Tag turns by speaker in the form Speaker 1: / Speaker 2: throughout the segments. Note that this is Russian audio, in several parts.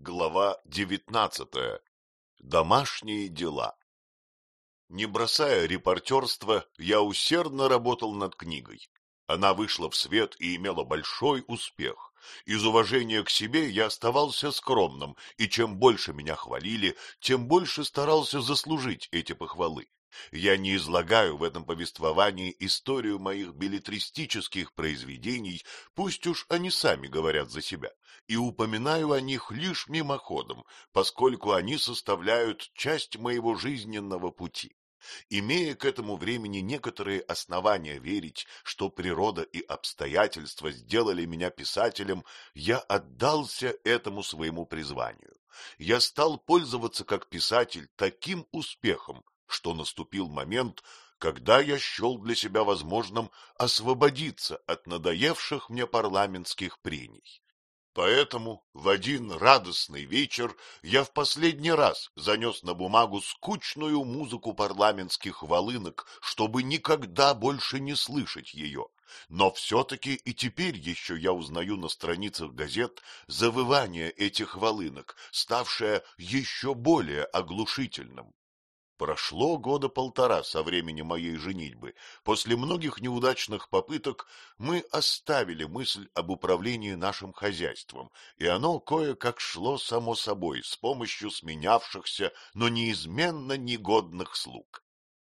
Speaker 1: Глава девятнадцатая. Домашние дела. Не бросая репортерства, я усердно работал над книгой. Она вышла в свет и имела большой успех. Из уважения к себе я оставался скромным, и чем больше меня хвалили, тем больше старался заслужить эти похвалы. Я не излагаю в этом повествовании историю моих билетристических произведений, пусть уж они сами говорят за себя, и упоминаю о них лишь мимоходом, поскольку они составляют часть моего жизненного пути. Имея к этому времени некоторые основания верить, что природа и обстоятельства сделали меня писателем, я отдался этому своему призванию. Я стал пользоваться как писатель таким успехом, что наступил момент, когда я счел для себя возможным освободиться от надоевших мне парламентских прений. Поэтому в один радостный вечер я в последний раз занес на бумагу скучную музыку парламентских волынок, чтобы никогда больше не слышать ее. Но все-таки и теперь еще я узнаю на страницах газет завывание этих волынок, ставшее еще более оглушительным. Прошло года полтора со времени моей женитьбы. После многих неудачных попыток мы оставили мысль об управлении нашим хозяйством, и оно кое-как шло само собой с помощью сменявшихся, но неизменно негодных слуг.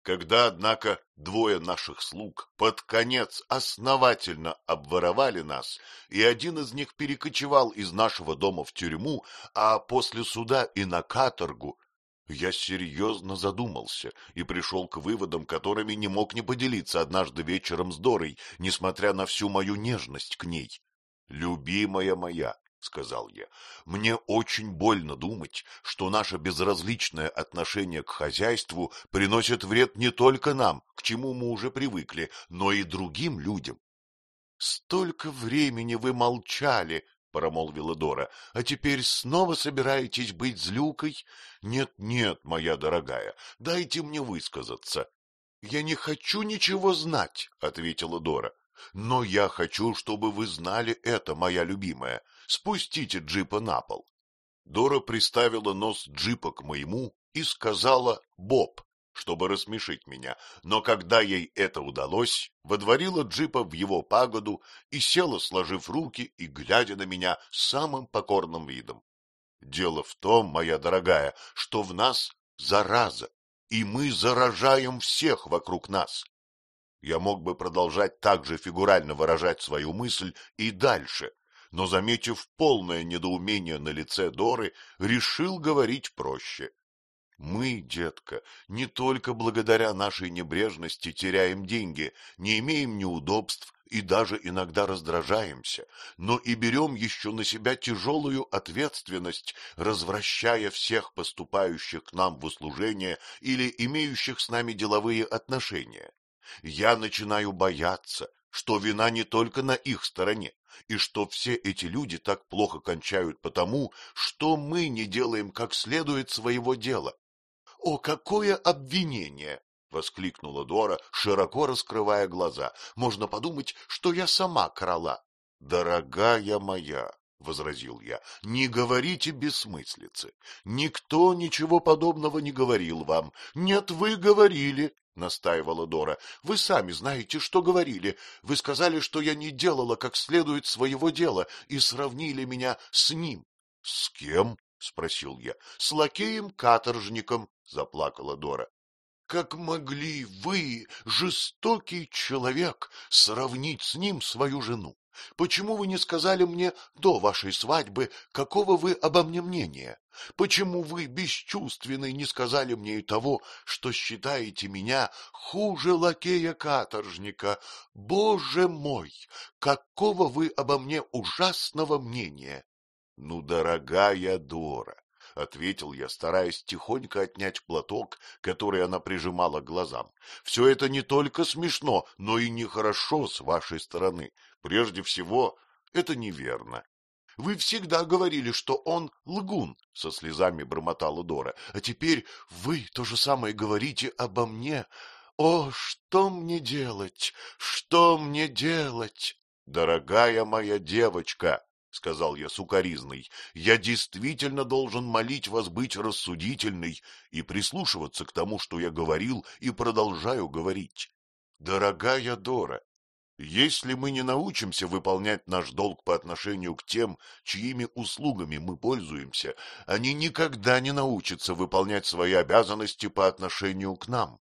Speaker 1: Когда, однако, двое наших слуг под конец основательно обворовали нас, и один из них перекочевал из нашего дома в тюрьму, а после суда и на каторгу, я серьезно задумался и пришел к выводам, которыми не мог не поделиться однажды вечером с Дорой, несмотря на всю мою нежность к ней. «Любимая моя», — сказал я, — «мне очень больно думать, что наше безразличное отношение к хозяйству приносит вред не только нам, к чему мы уже привыкли, но и другим людям. Столько времени вы молчали, промолвила Дора, — а теперь снова собираетесь быть злюкой? Нет, нет, моя дорогая, дайте мне высказаться. — Я не хочу ничего знать, — ответила Дора. — Но я хочу, чтобы вы знали это, моя любимая. Спустите джипа на пол. Дора приставила нос джипа к моему и сказала «Боб» чтобы рассмешить меня, но когда ей это удалось, водворила джипа в его пагоду и села, сложив руки и глядя на меня самым покорным видом. Дело в том, моя дорогая, что в нас зараза, и мы заражаем всех вокруг нас. Я мог бы продолжать так же фигурально выражать свою мысль и дальше, но, заметив полное недоумение на лице Доры, решил говорить проще. Мы, детка, не только благодаря нашей небрежности теряем деньги, не имеем неудобств и даже иногда раздражаемся, но и берем еще на себя тяжелую ответственность, развращая всех поступающих к нам в услужение или имеющих с нами деловые отношения. Я начинаю бояться, что вина не только на их стороне, и что все эти люди так плохо кончают потому, что мы не делаем как следует своего дела. — О, какое обвинение! — воскликнула Дора, широко раскрывая глаза. — Можно подумать, что я сама крала. — Дорогая моя, — возразил я, — не говорите бессмыслицы. Никто ничего подобного не говорил вам. Нет, вы говорили, — настаивала Дора. — Вы сами знаете, что говорили. Вы сказали, что я не делала как следует своего дела, и сравнили меня с ним. — С кем? — спросил я. — С лакеем-каторжником, — заплакала Дора. — Как могли вы, жестокий человек, сравнить с ним свою жену? Почему вы не сказали мне до вашей свадьбы, какого вы обо мне мнения? Почему вы, бесчувственный, не сказали мне и того, что считаете меня хуже лакея-каторжника? Боже мой, какого вы обо мне ужасного мнения! — Ну, дорогая Дора, — ответил я, стараясь тихонько отнять платок, который она прижимала к глазам. — Все это не только смешно, но и нехорошо с вашей стороны. Прежде всего, это неверно. — Вы всегда говорили, что он лгун, — со слезами бормотала Дора. — А теперь вы то же самое говорите обо мне. О, что мне делать? Что мне делать? — Дорогая моя девочка, — сказал я сукоризной, — я действительно должен молить вас быть рассудительной и прислушиваться к тому, что я говорил и продолжаю говорить. Дорогая Дора, если мы не научимся выполнять наш долг по отношению к тем, чьими услугами мы пользуемся, они никогда не научатся выполнять свои обязанности по отношению к нам.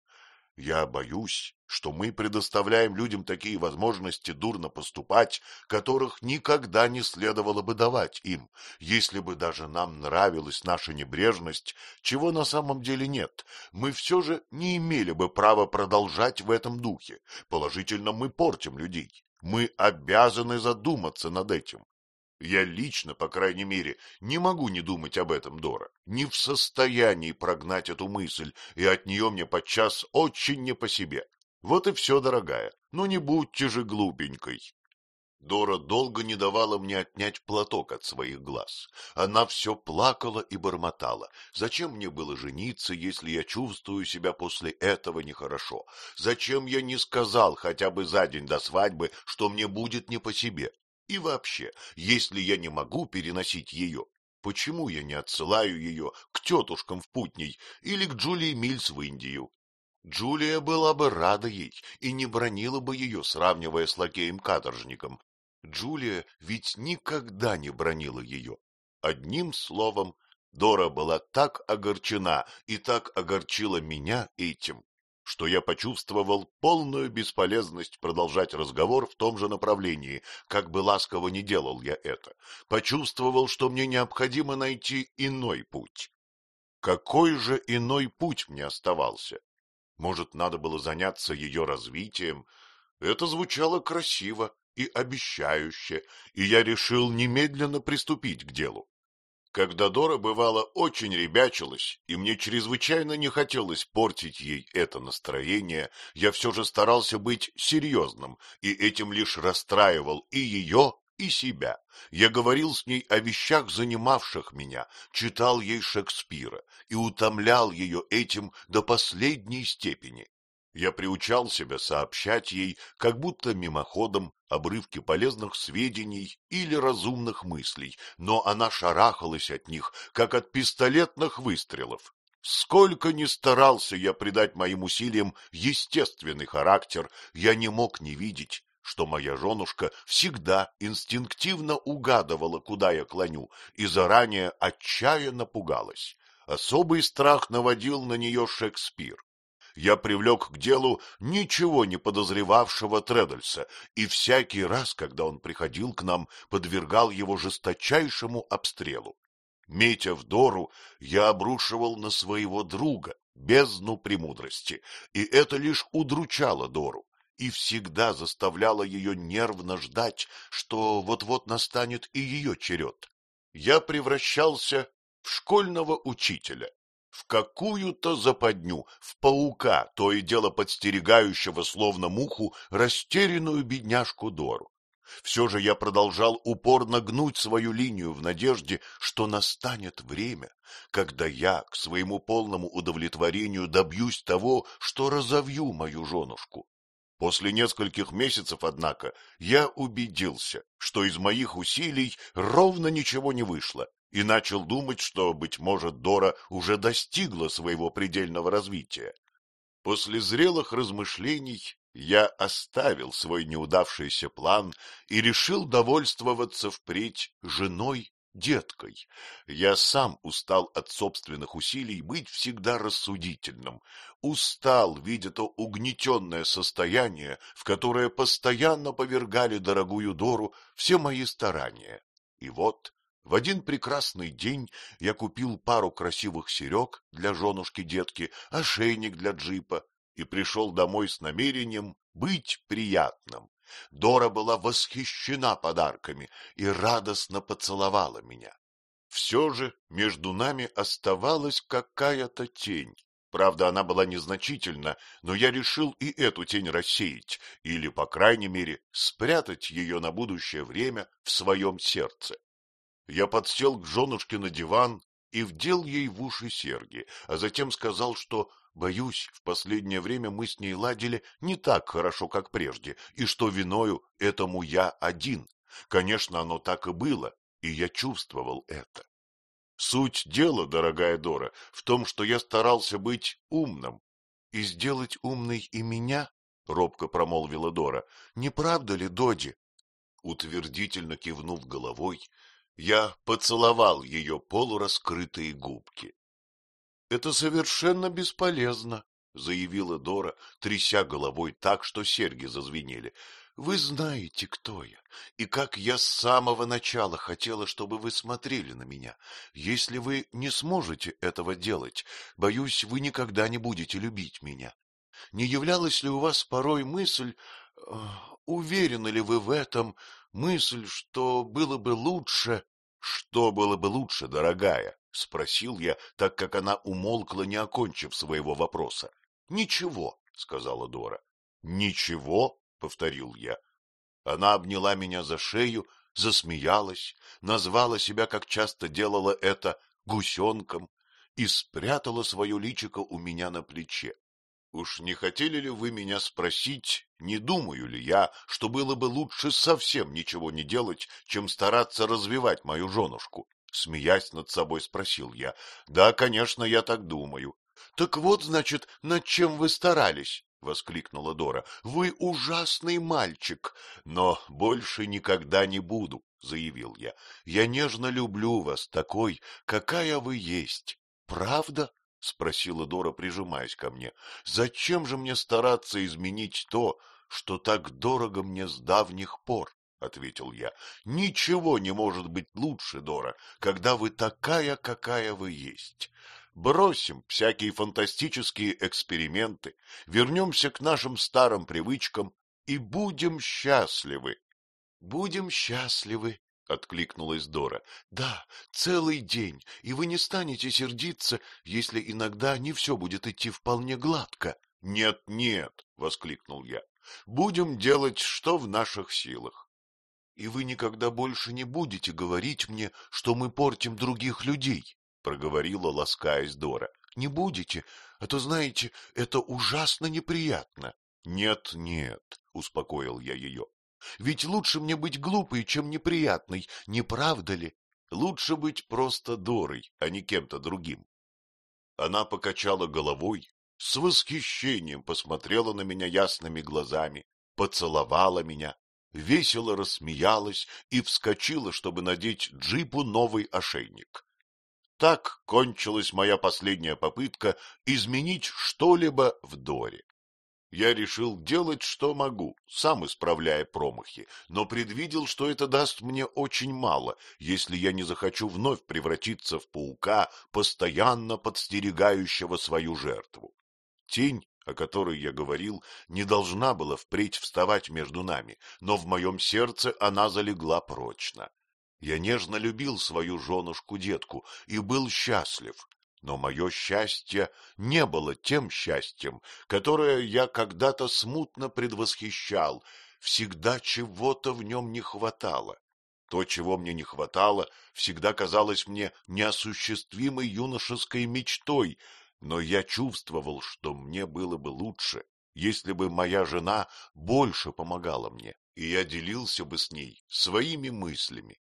Speaker 1: Я боюсь, что мы предоставляем людям такие возможности дурно поступать, которых никогда не следовало бы давать им, если бы даже нам нравилась наша небрежность, чего на самом деле нет, мы все же не имели бы права продолжать в этом духе. Положительно, мы портим людей. Мы обязаны задуматься над этим. Я лично, по крайней мере, не могу не думать об этом, Дора, не в состоянии прогнать эту мысль, и от нее мне подчас очень не по себе. Вот и все, дорогая, ну не будьте же глупенькой. Дора долго не давала мне отнять платок от своих глаз. Она все плакала и бормотала. Зачем мне было жениться, если я чувствую себя после этого нехорошо? Зачем я не сказал хотя бы за день до свадьбы, что мне будет не по себе? И вообще, если я не могу переносить ее, почему я не отсылаю ее к тетушкам в Путней или к Джулии Мильс в Индию? Джулия была бы рада ей и не бронила бы ее, сравнивая с лакеем-каторжником. Джулия ведь никогда не бронила ее. Одним словом, Дора была так огорчена и так огорчила меня этим, что я почувствовал полную бесполезность продолжать разговор в том же направлении, как бы ласково не делал я это. Почувствовал, что мне необходимо найти иной путь. Какой же иной путь мне оставался? Может, надо было заняться ее развитием? Это звучало красиво и обещающе, и я решил немедленно приступить к делу. Когда Дора, бывало, очень ребячилась, и мне чрезвычайно не хотелось портить ей это настроение, я все же старался быть серьезным, и этим лишь расстраивал и ее, и себя. Я говорил с ней о вещах, занимавших меня, читал ей Шекспира и утомлял ее этим до последней степени. Я приучал себя сообщать ей, как будто мимоходом, обрывки полезных сведений или разумных мыслей, но она шарахалась от них, как от пистолетных выстрелов. Сколько ни старался я придать моим усилиям естественный характер, я не мог не видеть, что моя женушка всегда инстинктивно угадывала, куда я клоню, и заранее отчаянно пугалась. Особый страх наводил на нее Шекспир я привлек к делу ничего не подозревавшего Тредальса, и всякий раз, когда он приходил к нам, подвергал его жесточайшему обстрелу. Метя в Дору, я обрушивал на своего друга бездну премудрости, и это лишь удручало Дору и всегда заставляло ее нервно ждать, что вот-вот настанет и ее черед. Я превращался в школьного учителя, в какую-то западню, в паука, то и дело подстерегающего, словно муху, растерянную бедняжку Дору. Все же я продолжал упорно гнуть свою линию в надежде, что настанет время, когда я к своему полному удовлетворению добьюсь того, что разовью мою женушку. После нескольких месяцев, однако, я убедился, что из моих усилий ровно ничего не вышло, и начал думать, что, быть может, Дора уже достигла своего предельного развития. После зрелых размышлений я оставил свой неудавшийся план и решил довольствоваться впредь женой деткой. Я сам устал от собственных усилий быть всегда рассудительным, устал, видя то угнетенное состояние, в которое постоянно повергали дорогую Дору все мои старания. И вот в один прекрасный день я купил пару красивых серег для женушки-детки, ошейник для джипа и пришел домой с намерением быть приятным. Дора была восхищена подарками и радостно поцеловала меня. Все же между нами оставалась какая-то тень. Правда, она была незначительна, но я решил и эту тень рассеять, или, по крайней мере, спрятать ее на будущее время в своем сердце. Я подсел к женушке на диван и вдел ей в уши серьги, а затем сказал, что, боюсь, в последнее время мы с ней ладили не так хорошо, как прежде, и что виною этому я один. Конечно, оно так и было, и я чувствовал это. Суть дела, дорогая Дора, в том, что я старался быть умным.
Speaker 2: — И сделать умной и меня? — робко промолвила Дора. — Не правда ли, Доди?
Speaker 1: Утвердительно кивнув головой, я поцеловал ее полураскрытые губки. — Это совершенно бесполезно, — заявила Дора, тряся головой так, что серьги зазвенели. — Вы знаете, кто я, и как я с самого начала хотела, чтобы вы смотрели на меня. Если вы не сможете этого делать, боюсь, вы никогда не будете любить меня. Не являлась ли у вас порой мысль, уверены ли вы в этом, мысль, что было бы лучше... — Что было бы лучше, дорогая? — спросил я, так как она умолкла, не окончив своего вопроса. — Ничего, — сказала Дора. — Ничего? — повторил я. Она обняла меня за шею, засмеялась, назвала себя, как часто делала это, гусенком и спрятала свое личико у меня на плече. Уж не хотели ли вы меня спросить, не думаю ли я, что было бы лучше совсем ничего не делать, чем стараться развивать мою женушку? Смеясь над собой, спросил я. Да, конечно, я так думаю. Так вот, значит, над чем вы старались? — воскликнула Дора. — Вы ужасный мальчик, но больше никогда не буду, — заявил я. — Я нежно люблю вас такой, какая вы есть. Правда? — спросила Дора, прижимаясь ко мне. — Зачем же мне стараться изменить то, что так дорого мне с давних пор? — ответил я. — Ничего не может быть лучше, Дора, когда вы такая, какая вы есть. Бросим всякие фантастические эксперименты, вернемся к нашим старым привычкам и будем счастливы. — Будем счастливы, — откликнулась Дора. — Да, целый день, и вы не станете сердиться, если иногда не все будет идти вполне гладко. — Нет, нет, — воскликнул я, — будем делать, что в наших силах. — И вы никогда больше не будете говорить мне, что мы портим других людей, — проговорила, ласкаясь Дора. — Не будете, а то, знаете, это ужасно неприятно. — Нет, нет, — успокоил я ее. Ведь лучше мне быть глупой, чем неприятной, не правда ли? Лучше быть просто Дорой, а не кем-то другим. Она покачала головой, с восхищением посмотрела на меня ясными глазами, поцеловала меня, весело рассмеялась и вскочила, чтобы надеть джипу новый ошейник. Так кончилась моя последняя попытка изменить что-либо в Доре я решил делать, что могу, сам исправляя промахи, но предвидел, что это даст мне очень мало, если я не захочу вновь превратиться в паука, постоянно подстерегающего свою жертву. Тень, о которой я говорил, не должна была впредь вставать между нами, но в моем сердце она залегла прочно. Я нежно любил свою женушку-детку и был счастлив, но мое счастье не было тем счастьем, которое я когда-то смутно предвосхищал, всегда чего-то в нем не хватало. То, чего мне не хватало, всегда казалось мне неосуществимой юношеской мечтой, но я чувствовал, что мне было бы лучше, если бы моя жена больше помогала мне, и я делился бы с ней своими мыслями.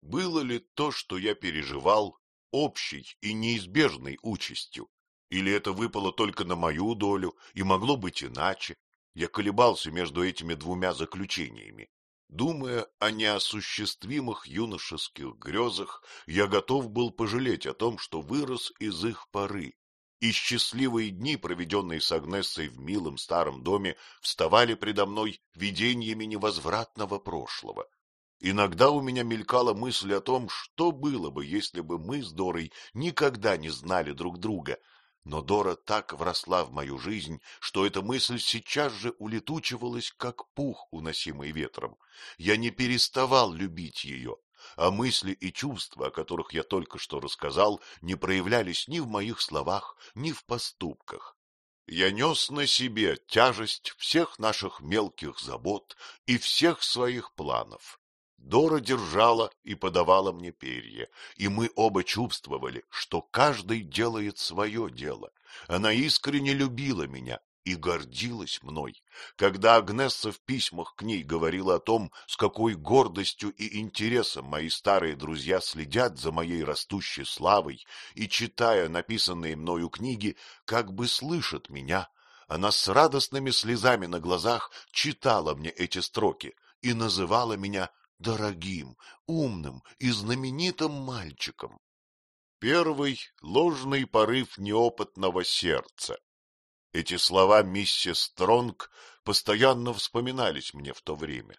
Speaker 1: Было ли то, что я переживал, общей и неизбежной участью? Или это выпало только на мою долю и могло быть иначе? Я колебался между этими двумя заключениями. Думая о неосуществимых юношеских грезах, я готов был пожалеть о том, что вырос из их поры, и счастливые дни, проведенные с Агнессой в милом старом доме, вставали предо мной видениями невозвратного прошлого. Иногда у меня мелькала мысль о том, что было бы, если бы мы с Дорой никогда не знали друг друга. Но Дора так вросла в мою жизнь, что эта мысль сейчас же улетучивалась, как пух, уносимый ветром. Я не переставал любить ее, а мысли и чувства, о которых я только что рассказал, не проявлялись ни в моих словах, ни в поступках. Я нес на себе тяжесть всех наших мелких забот и всех своих планов. Дора держала и подавала мне перья, и мы оба чувствовали, что каждый делает свое дело. Она искренне любила меня и гордилась мной. Когда Агнесса в письмах к ней говорила о том, с какой гордостью и интересом мои старые друзья следят за моей растущей славой и, читая написанные мною книги, как бы слышат меня, она с радостными слезами на глазах читала мне эти строки и называла меня дорогим, умным и знаменитым мальчиком. Первый — ложный порыв неопытного сердца. Эти слова миссис Стронг постоянно вспоминались мне в то время.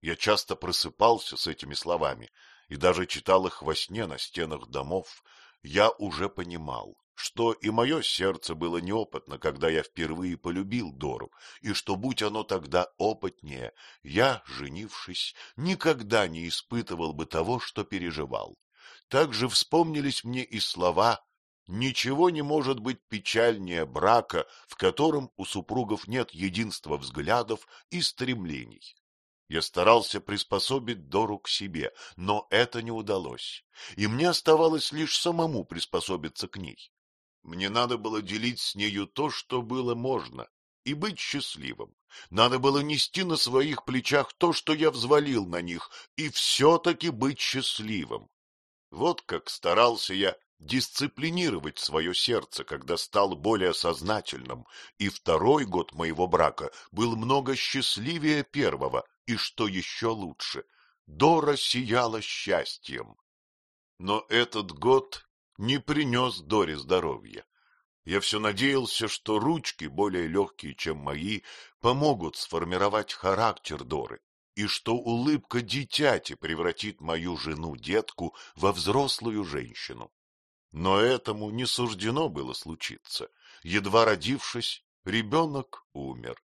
Speaker 1: Я часто просыпался с этими словами и даже читал их во сне на стенах домов. Я уже понимал, что и мое сердце было неопытно, когда я впервые полюбил Дору, и что, будь оно тогда опытнее, я, женившись, никогда не испытывал бы того, что переживал. Также вспомнились мне и слова «Ничего не может быть печальнее брака, в котором у супругов нет единства взглядов и стремлений». Я старался приспособить Дору к себе, но это не удалось, и мне оставалось лишь самому приспособиться к ней. Мне надо было делить с нею то, что было можно, и быть счастливым. Надо было нести на своих плечах то, что я взвалил на них, и все-таки быть счастливым. Вот как старался я дисциплинировать свое сердце, когда стал более сознательным, и второй год моего брака был много счастливее первого, и, что еще лучше, Дора сияла счастьем. Но этот год не принес Доре здоровья. Я все надеялся, что ручки, более легкие, чем мои, помогут сформировать характер Доры, и что улыбка дитяти превратит мою жену-детку во взрослую женщину. Но этому не суждено было случиться. Едва родившись, ребенок умер.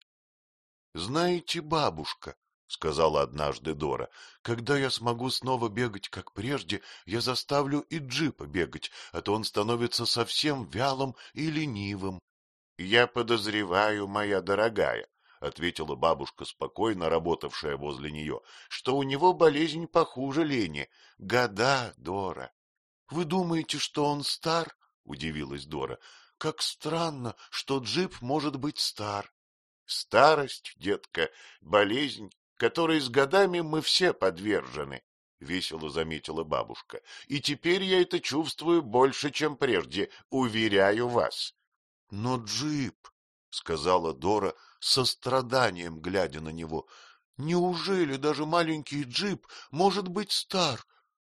Speaker 1: — Знаете, бабушка, — сказала однажды Дора. — Когда я смогу снова бегать, как прежде, я заставлю и джипа бегать, а то он становится совсем вялым и ленивым. — Я подозреваю, моя дорогая, — ответила бабушка, спокойно работавшая возле нее, — что у него болезнь похуже лени. Года, Дора. — Вы думаете, что он стар? — удивилась Дора. — Как странно, что джип может быть стар. — Старость, детка, болезнь которой с годами мы все подвержены, — весело заметила бабушка. — И теперь я это чувствую больше, чем прежде, уверяю вас. — Но джип, — сказала Дора, со страданием глядя на него, — неужели даже маленький джип может быть стар?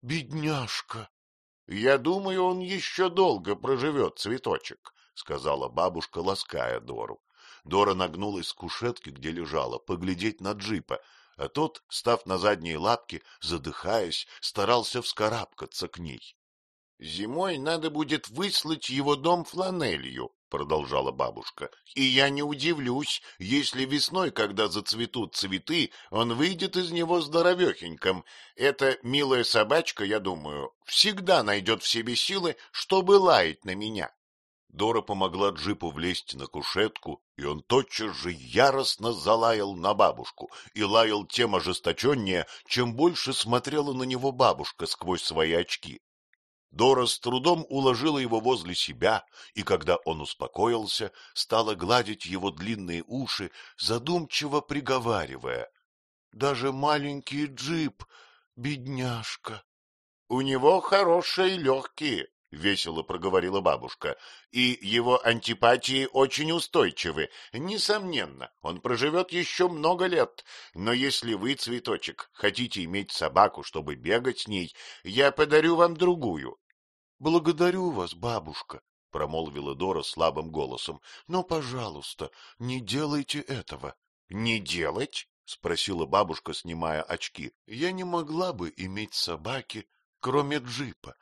Speaker 1: Бедняжка! — Я думаю, он еще долго проживет, цветочек, — сказала бабушка, лаская Дору. Дора нагнулась с кушетки, где лежала, поглядеть на джипа, а тот, став на задние лапки, задыхаясь, старался вскарабкаться к ней. — Зимой надо будет выслать его дом фланелью, — продолжала бабушка, — и я не удивлюсь, если весной, когда зацветут цветы, он выйдет из него здоровехеньким. Эта милая собачка, я думаю, всегда найдет в себе силы, чтобы лаять на меня. Дора помогла джипу влезть на кушетку, и он тотчас же яростно залаял на бабушку и лаял тем ожесточеннее, чем больше смотрела на него бабушка сквозь свои очки. Дора с трудом уложила его возле себя, и когда он успокоился, стала гладить его длинные уши, задумчиво приговаривая. — Даже маленький джип, бедняжка. — У него хорошие легкие, — весело проговорила бабушка, — и его антипатии очень устойчивы. Несомненно, он проживет еще много лет. Но если вы, цветочек, хотите иметь собаку, чтобы бегать с ней, я подарю вам другую. — Благодарю вас, бабушка, — промолвила Дора слабым голосом, — но, пожалуйста, не делайте этого. — Не делать? — спросила бабушка, снимая очки. — Я не могла бы иметь собаки, кроме джипа.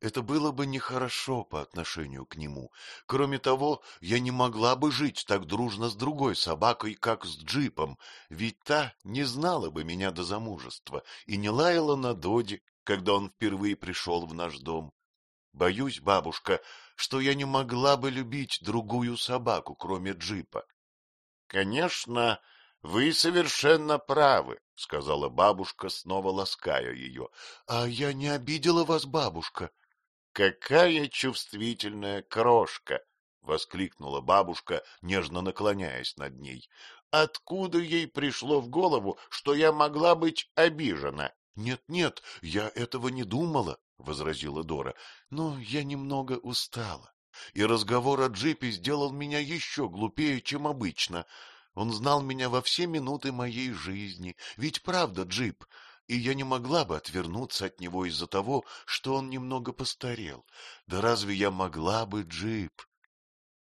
Speaker 1: Это было бы нехорошо по отношению к нему. Кроме того, я не могла бы жить так дружно с другой собакой, как с джипом, ведь та не знала бы меня до замужества и не лаяла на Доди, когда он впервые пришел в наш дом. Боюсь, бабушка, что я не могла бы любить другую собаку, кроме джипа. — Конечно, вы совершенно правы, — сказала бабушка, снова лаская ее. — А я не обидела вас, бабушка, Какая чувствительная крошка! воскликнула бабушка, нежно наклоняясь над ней. — Откуда ей пришло в голову, что я могла быть обижена?
Speaker 2: Нет, — Нет-нет, я этого не думала, — возразила Дора, — но я немного устала. И разговор о джипе сделал меня еще глупее, чем обычно. Он знал меня во все минуты моей жизни. Ведь правда, джип? И я не могла бы отвернуться от него из-за того, что он немного постарел. Да разве я могла бы, джип?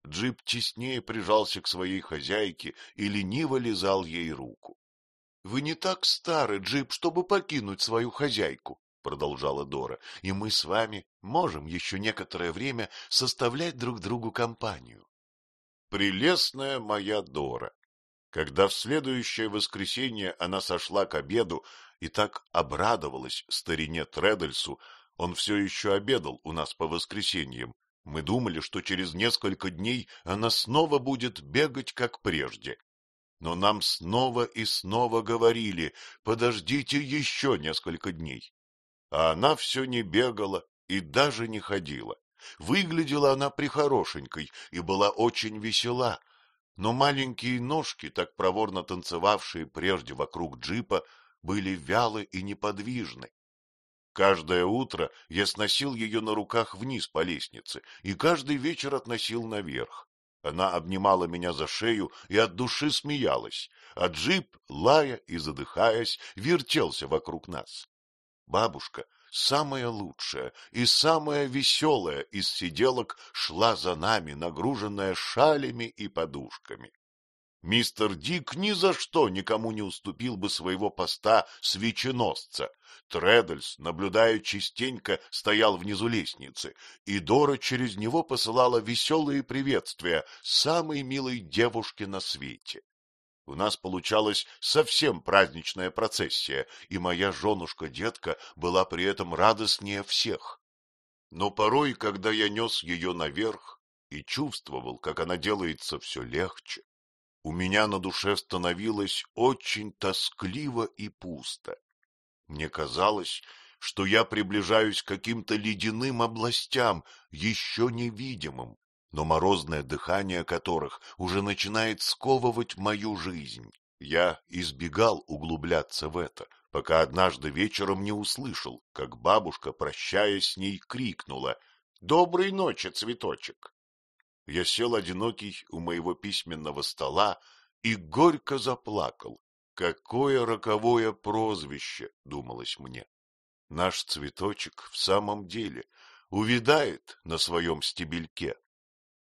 Speaker 1: Джип теснее прижался к своей хозяйке и лениво лизал ей руку.
Speaker 2: — Вы не так стары, Джип, чтобы покинуть свою хозяйку, — продолжала Дора, — и мы с вами можем еще некоторое время составлять друг другу компанию.
Speaker 1: Прелестная моя Дора! Когда в следующее воскресенье она сошла к обеду и так обрадовалась старине Тредельсу, он все еще обедал у нас по воскресеньям, мы думали, что через несколько дней она снова будет бегать, как прежде. Но нам снова и снова говорили, подождите еще несколько дней. А она все не бегала и даже не ходила. Выглядела она прихорошенькой и была очень весела, но маленькие ножки, так проворно танцевавшие прежде вокруг джипа, были вялы и неподвижны. Каждое утро я сносил ее на руках вниз по лестнице и каждый вечер относил наверх. Она обнимала меня за шею и от души смеялась, а джип, лая и задыхаясь, вертелся вокруг нас. Бабушка, самая лучшая и самая веселая из сиделок, шла за нами, нагруженная шалями и подушками. Мистер Дик ни за что никому не уступил бы своего поста свеченосца. Треддельс, наблюдая частенько, стоял внизу лестницы, и Дора через него посылала веселые приветствия самой милой девушке на свете. У нас получалась совсем праздничная процессия, и моя женушка-детка была при этом радостнее всех. Но порой, когда я нес ее наверх и чувствовал, как она делается все легче, у меня на душе становилось очень тоскливо и пусто. Мне казалось, что я приближаюсь к каким-то ледяным областям, еще невидимым, но морозное дыхание которых уже начинает сковывать мою жизнь. Я избегал углубляться в это, пока однажды вечером не услышал, как бабушка, прощаясь с ней, крикнула «Доброй ночи, цветочек!» Я сел одинокий у моего письменного стола и горько заплакал. Какое роковое прозвище, думалось мне. Наш цветочек в самом деле увядает на своем стебельке,